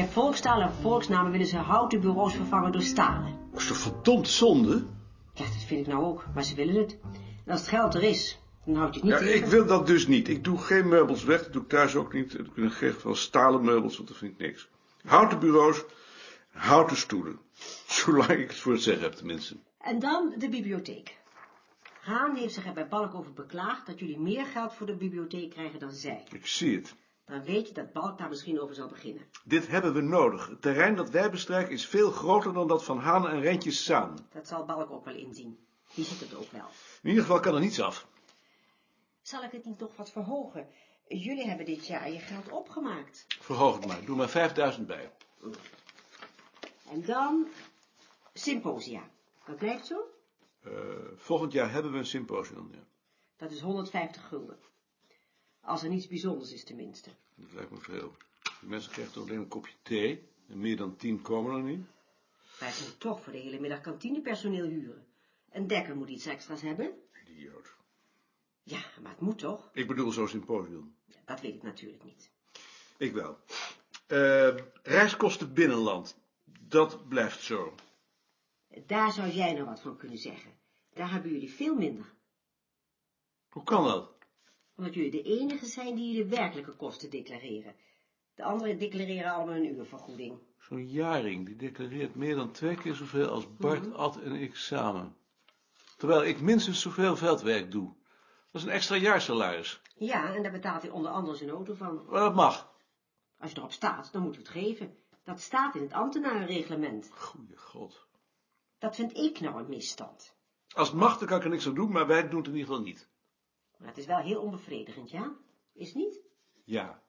volkstaal en volksnamen willen ze houten bureaus vervangen door stalen. Dat is toch verdomd zonde? Ja, dat vind ik nou ook, maar ze willen het. En als het geld er is, dan houd je het niet Ja, tegen. ik wil dat dus niet. Ik doe geen meubels weg, dat doe ik thuis ook niet. Ik ben gek van stalen meubels, want dat vind ik niks. Houten bureaus, houten stoelen. Zolang ik het voor het zeggen heb, tenminste. En dan de bibliotheek. Haan heeft zich er bij Balk over beklaagd dat jullie meer geld voor de bibliotheek krijgen dan zij. Ik zie het. Dan weet je dat Balk daar misschien over zal beginnen. Dit hebben we nodig. Het terrein dat wij bestrijken is veel groter dan dat van Haan en Rentjes samen. Dat zal Balk ook wel inzien. Die ziet het ook wel. In ieder geval kan er niets af. Zal ik het niet nog wat verhogen? Jullie hebben dit jaar je geld opgemaakt. Verhoog het maar. Doe maar 5000 bij. En dan symposia. Dat blijft zo? Eh, volgend jaar hebben we een symposium. Ja. Dat is 150 gulden. Als er niets bijzonders is tenminste. Dat lijkt me veel. De mensen krijgen toch alleen een kopje thee. En meer dan tien komen er niet. Wij kunnen toch voor de hele middag kantinepersoneel huren. Een dekker moet iets extra's hebben. Idioot. Ja, maar het moet toch? Ik bedoel zo'n symposium. Dat weet ik natuurlijk niet. Ik wel. Eh, reiskosten binnenland. Dat blijft zo. Daar zou jij nou wat van kunnen zeggen. Daar hebben jullie veel minder. Hoe kan dat? Omdat jullie de enigen zijn die de werkelijke kosten declareren. De anderen declareren allemaal een uurvergoeding. Zo'n jaring, die declareert meer dan twee keer zoveel als Bart, Ad en ik samen. Terwijl ik minstens zoveel veldwerk doe. Dat is een extra jaarsalaris. Ja, en daar betaalt hij onder andere zijn auto van. Maar dat mag. Als je erop staat, dan moeten we het geven. Dat staat in het ambtenarenreglement. Goeie god. Dat vind ik nou een misstand. Als het mag, dan kan ik er niks aan doen, maar wij doen het in ieder geval niet. Maar het is wel heel onbevredigend, ja? Is het niet? Ja.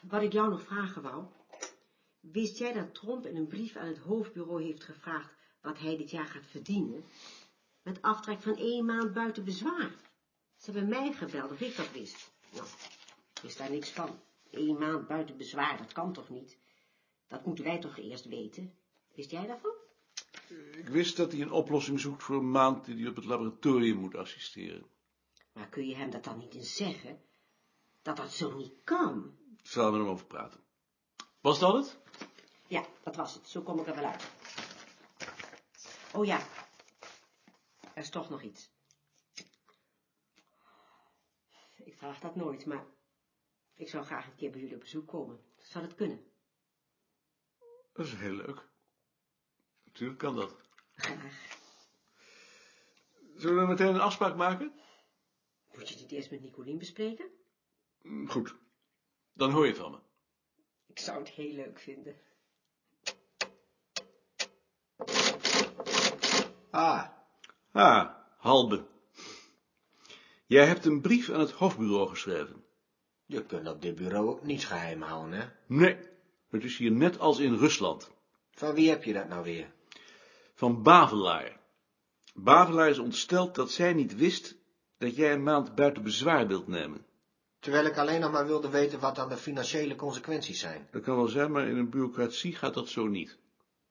Wat ik jou nog vragen wou. Wist jij dat Tromp in een brief aan het hoofdbureau heeft gevraagd wat hij dit jaar gaat verdienen? Met aftrek van één maand buiten bezwaar. Ze hebben mij gebeld of ik dat wist. Nou, ik wist daar niks van. Eén maand buiten bezwaar, dat kan toch niet? Dat moeten wij toch eerst weten? Wist jij daarvan? Ik wist dat hij een oplossing zoekt voor een maand die hij op het laboratorium moet assisteren. Maar kun je hem dat dan niet eens zeggen? Dat dat zo niet kan. Ik zal er met hem over praten. Was dat het? Ja, dat was het. Zo kom ik er wel uit. Oh ja. Er is toch nog iets. Ik vraag dat nooit, maar ik zou graag een keer bij jullie op bezoek komen. Zou dat kunnen? Dat is heel leuk. Natuurlijk kan dat. Graag. Zullen we meteen een afspraak maken? Moet je het niet eerst met Nicolien bespreken? Mm, Goed. Dan hoor je van me. Ik zou het heel leuk vinden. Ah, Ah, Halbe. Jij hebt een brief aan het hoofdbureau geschreven. je kunt op dit bureau ook niets geheim houden, hè? Nee, het is hier net als in Rusland. Van wie heb je dat nou weer? Van Bavelaar. Bavelaar is ontsteld dat zij niet wist dat jij een maand buiten bezwaar wilt nemen. Terwijl ik alleen nog maar wilde weten wat dan de financiële consequenties zijn. Dat kan wel zijn, maar in een bureaucratie gaat dat zo niet.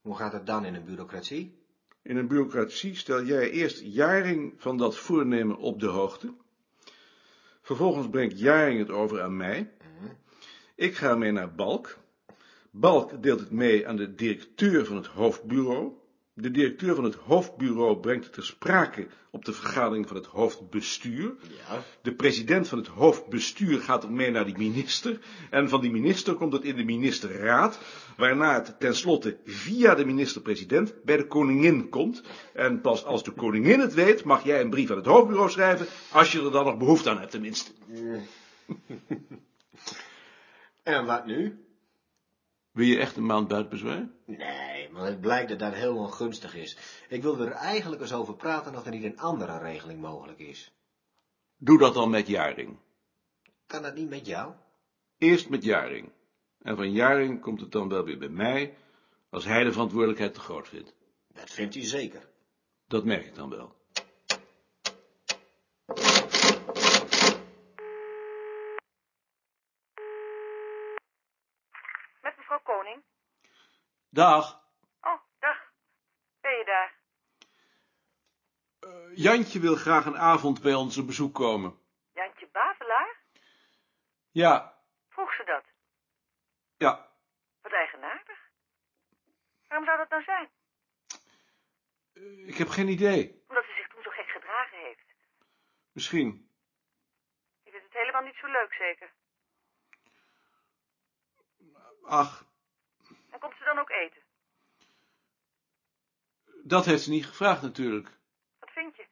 Hoe gaat het dan in een bureaucratie? In een bureaucratie stel jij eerst Jaring van dat voornemen op de hoogte. Vervolgens brengt Jaring het over aan mij. Ik ga mee naar Balk. Balk deelt het mee aan de directeur van het hoofdbureau. De directeur van het hoofdbureau brengt het ter sprake op de vergadering van het hoofdbestuur. Ja. De president van het hoofdbestuur gaat er mee naar die minister. En van die minister komt het in de ministerraad. Waarna het tenslotte via de minister-president bij de koningin komt. En pas als de koningin het weet, mag jij een brief aan het hoofdbureau schrijven. Als je er dan nog behoefte aan hebt, tenminste. En wat nu? Wil je echt een maand buiten bezwaar? Nee, maar het blijkt dat dat heel ongunstig is. Ik wilde er eigenlijk eens over praten of er niet een andere regeling mogelijk is. Doe dat dan met Jaring. Kan dat niet met jou? Eerst met Jaring. En van Jaring komt het dan wel weer bij mij, als hij de verantwoordelijkheid te groot vindt. Dat vindt hij zeker. Dat merk ik dan wel. Met mevrouw Koning. Dag. Oh, dag. Ben je daar? Eh, Jantje wil graag een avond bij ons op bezoek komen. Jantje Bavelaar? Ja, Vroeg ze dat? Ja, Wat eigenaardig. Waarom zou dat nou zijn? ik heb geen idee. Omdat hij zich toen zo gek gedragen heeft. Misschien. Je vindt het helemaal niet zo leuk, zeker. Ach, ze dan ook eten? dat heeft ze niet gevraagd natuurlijk. Wat vind je?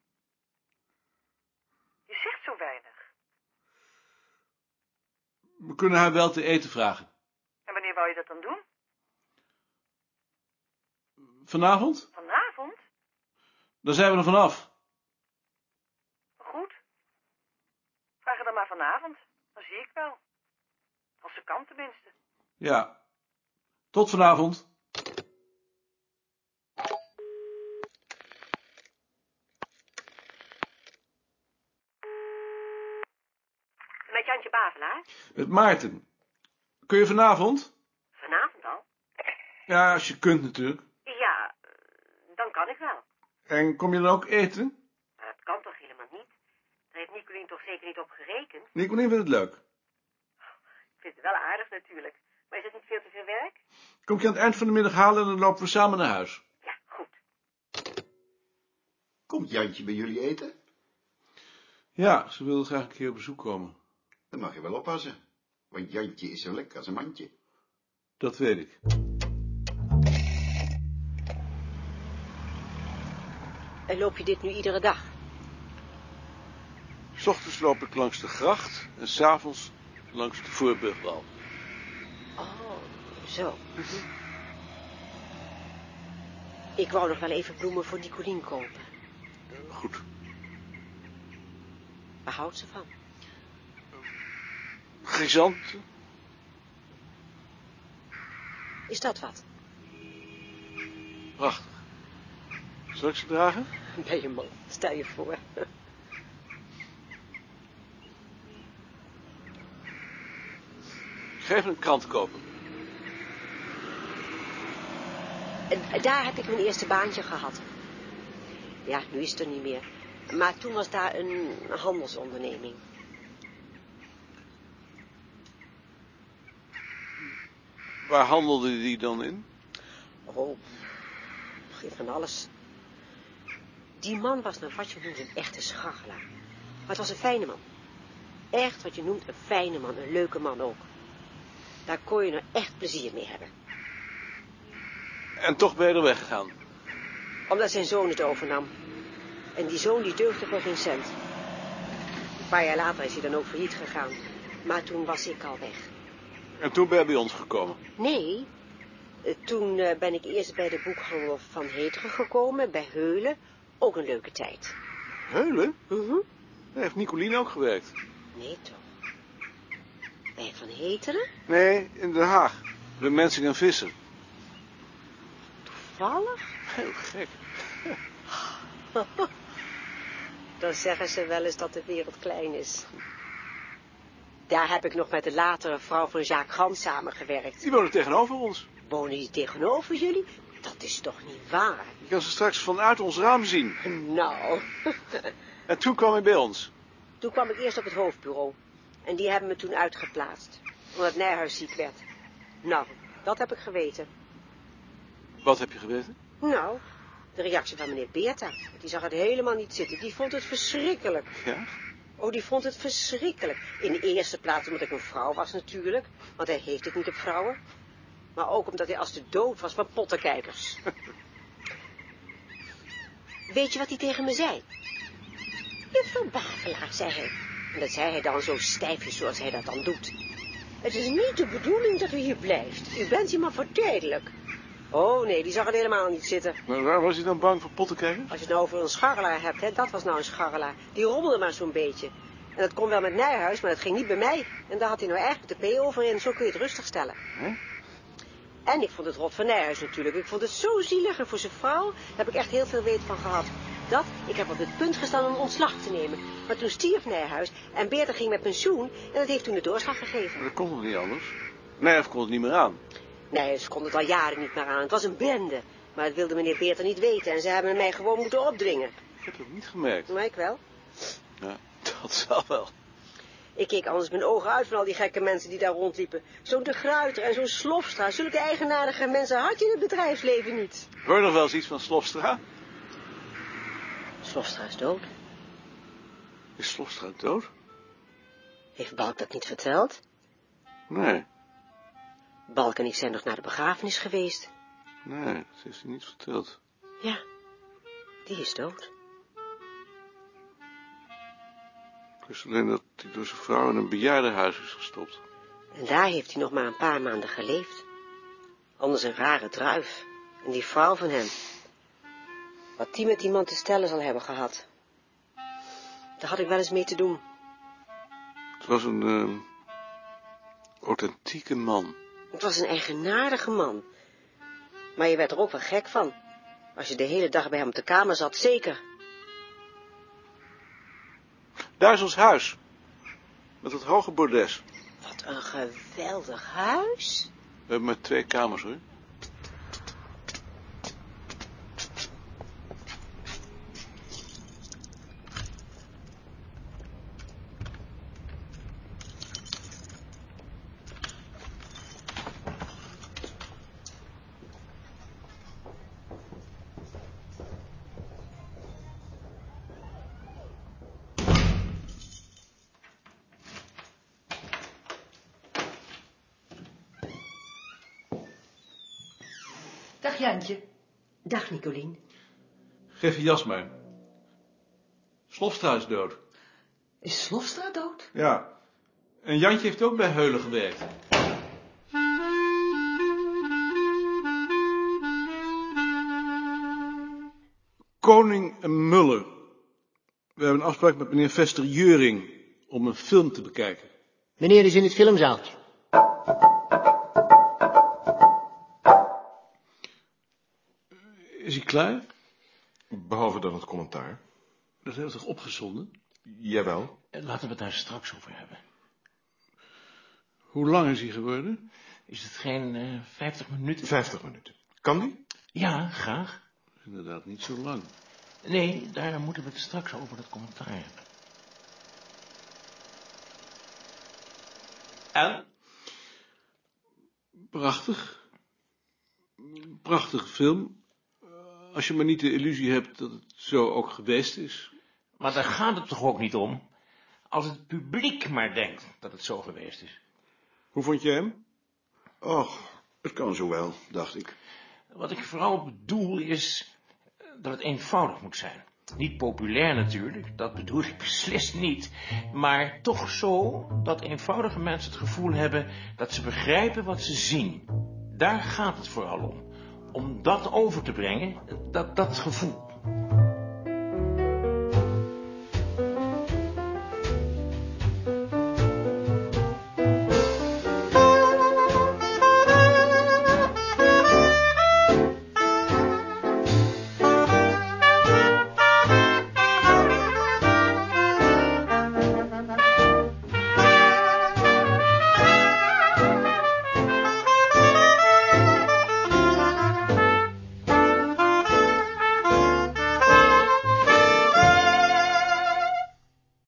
Je zegt zo weinig. We kunnen haar wel te eten vragen. En wanneer wou je dat dan doen? Vanavond? Vanavond? Dan zijn we er vanaf. Goed. Vraag het dan maar vanavond. Dan zie ik wel. Als ze kan tenminste. Ja. Tot vanavond. Met Jantje Bavelaar? Met Maarten. Kun je vanavond? Vanavond al? Ja, als je kunt natuurlijk. Ja, dan kan ik wel. En kom je dan ook eten? Maar dat kan toch helemaal niet? Daar heeft Nicolien toch zeker niet op gerekend? Nicolien vindt het leuk. Ik vind het wel aardig natuurlijk. Maar is het niet veel te veel werk? Kom je aan het eind van de middag halen en dan lopen we samen naar huis. Ja, goed. Komt Jantje bij jullie eten? Ja, ze wilde graag een keer op bezoek komen. Dan mag je wel oppassen. Want Jantje is zo lekker als een mandje. Dat weet ik. En loop je dit nu iedere dag? S ochtends loop ik langs de gracht en s'avonds langs de Voorburgwal. Zo. Ik wou nog wel even bloemen voor Nicolien kopen. Goed. Waar houdt ze van? Grisanten? Is dat wat? Prachtig. Zal ik ze dragen? Ben je man, stel je voor. Ik even een krant kopen. En daar heb ik mijn eerste baantje gehad. Ja, nu is het er niet meer. Maar toen was daar een handelsonderneming. Waar handelde die dan in? Oh, van alles. Die man was nou wat je noemt een echte scharrelaar. Maar het was een fijne man. Echt wat je noemt een fijne man, een leuke man ook. Daar kon je nou echt plezier mee hebben. En toch ben je er weggegaan. Omdat zijn zoon het overnam. En die zoon die deugde voor geen cent. Een paar jaar later is hij dan ook failliet gegaan. Maar toen was ik al weg. En toen ben je bij ons gekomen. Nee, eh, toen eh, ben ik eerst bij de boekhandel van Heteren gekomen, bij Heulen. Ook een leuke tijd. Heulen? Mhm. Daar heeft Nicolien ook gewerkt. Nee toch. Bij Van Heteren? Nee, in Den Haag. Bij Mensing en Visser. Toevallig? Heel gek. Dan zeggen ze wel eens dat de wereld klein is. Daar heb ik nog met de latere vrouw van Jacques Gans samengewerkt. Die wonen tegenover ons. Wonen die tegenover jullie? Dat is toch niet waar? Je kan ze straks vanuit ons raam zien. Nou, En toen kwam hij bij ons. toen kwam ik eerst op het hoofdbureau. En die hebben me toen uitgeplaatst. Omdat Nijhuis ziek werd. Nou, dat heb ik geweten. Wat heb je geweten? Nou, de reactie van meneer Beerta. Die zag het helemaal niet zitten. Die vond het verschrikkelijk. Ja? Oh, die vond het verschrikkelijk. In de eerste plaats omdat ik een vrouw was natuurlijk. Want hij heeft het niet op vrouwen. Maar ook omdat hij als de dood was van pottenkijkers. Weet je wat hij tegen me zei? Juffrouw Bavelaar, zei hij. En dat zei hij dan zo stijfjes zoals hij dat dan doet. Het is niet de bedoeling dat u hier blijft. U bent hier maar voor tijdelijk. Oh nee, die zag het helemaal niet zitten. Maar waar was hij dan bang voor pottenkijkers? Als je het nou over een scharrelaar hebt, hè, dat was nou een scharrelaar. Die rommelde maar zo'n beetje. En dat kon wel met Nijhuis, maar dat ging niet bij mij. En daar had hij nou eigenlijk de P over in, zo kun je het rustig stellen. En ik vond het rot van Nijhuis natuurlijk. Ik vond het zo zielig en voor zijn vrouw daar heb ik echt heel veel weet van gehad. Dat, ik heb op het punt gestaan om ontslag te nemen. Maar toen stierf Nijhuis en Beerta ging met pensioen en dat heeft toen de doorslag gegeven. Dat kon nog niet anders. Of kon het niet meer aan. Nijhuis kon het al jaren niet meer aan. Het was een bende. Maar dat wilde meneer Beerta niet weten en ze hebben mij gewoon moeten opdringen. Ik heb het niet gemerkt. Maar ik wel. Ja, dat zal wel. Ik keek anders mijn ogen uit van al die gekke mensen die daar rondliepen. Zo'n de Gruiter en zo'n Slofstra. Zulke eigenaardige mensen had je in het bedrijfsleven niet. Hoor je nog wel eens iets van Slofstra? Slofstra is dood. Is Slofstra dood? Heeft Balk dat niet verteld? Nee, Balk en ik zijn nog naar de begrafenis geweest. nee, dat heeft hij niet verteld. Ja, die is dood. Ik wist alleen dat hij door zijn vrouw in een bejaardenhuis is gestopt. En daar heeft hij nog maar een paar maanden geleefd. Anders een rare druif. En die vrouw van hem. Wat die met die man te stellen zal hebben gehad. Daar had ik wel eens mee te doen. Het was een ehm, authentieke man. Het was een eigenaardige man. Maar je werd er ook wel gek van. Als je de hele dag bij hem op de kamer zat, zeker. Daar is ons huis. Met dat hoge bordes. Wat een geweldig huis. We hebben maar twee kamers hoor. Dag Jantje. Dag, Nicolien. Geef je jas maar. Slofstra is dood. Is Slofstra dood? Ja. En Jantje heeft ook bij Heulen gewerkt. Koning en Muller. We hebben een afspraak met meneer Vester Juring om een film te bekijken. Meneer is in het filmzaaltje. Klaar? Behalve dan het commentaar. Dat heeft toch opgezonden? Jawel. Eh, Laten we het daar straks over hebben. Hoe lang is hij geworden? Is het geen eh 50 minuten? 50 minuten. Kan die? Ja, graag. Inderdaad, niet zo lang. Nee, daar moeten we het straks over dat commentaar hebben. En? Prachtig. Prachtige film. Als je maar niet de illusie hebt dat het zo ook geweest is. Maar daar gaat het toch ook niet om? Als het publiek maar denkt dat het zo geweest is. Hoe vond je hem? Och, het kan zo wel, dacht ik. Wat ik vooral bedoel is eh, dat het eenvoudig moet zijn. Niet populair natuurlijk, dat bedoel ik beslist niet. Maar toch zo dat eenvoudige mensen het gevoel hebben dat ze begrijpen wat ze zien. Daar gaat het vooral om. Om dat over te brengen, dat, dat gevoel.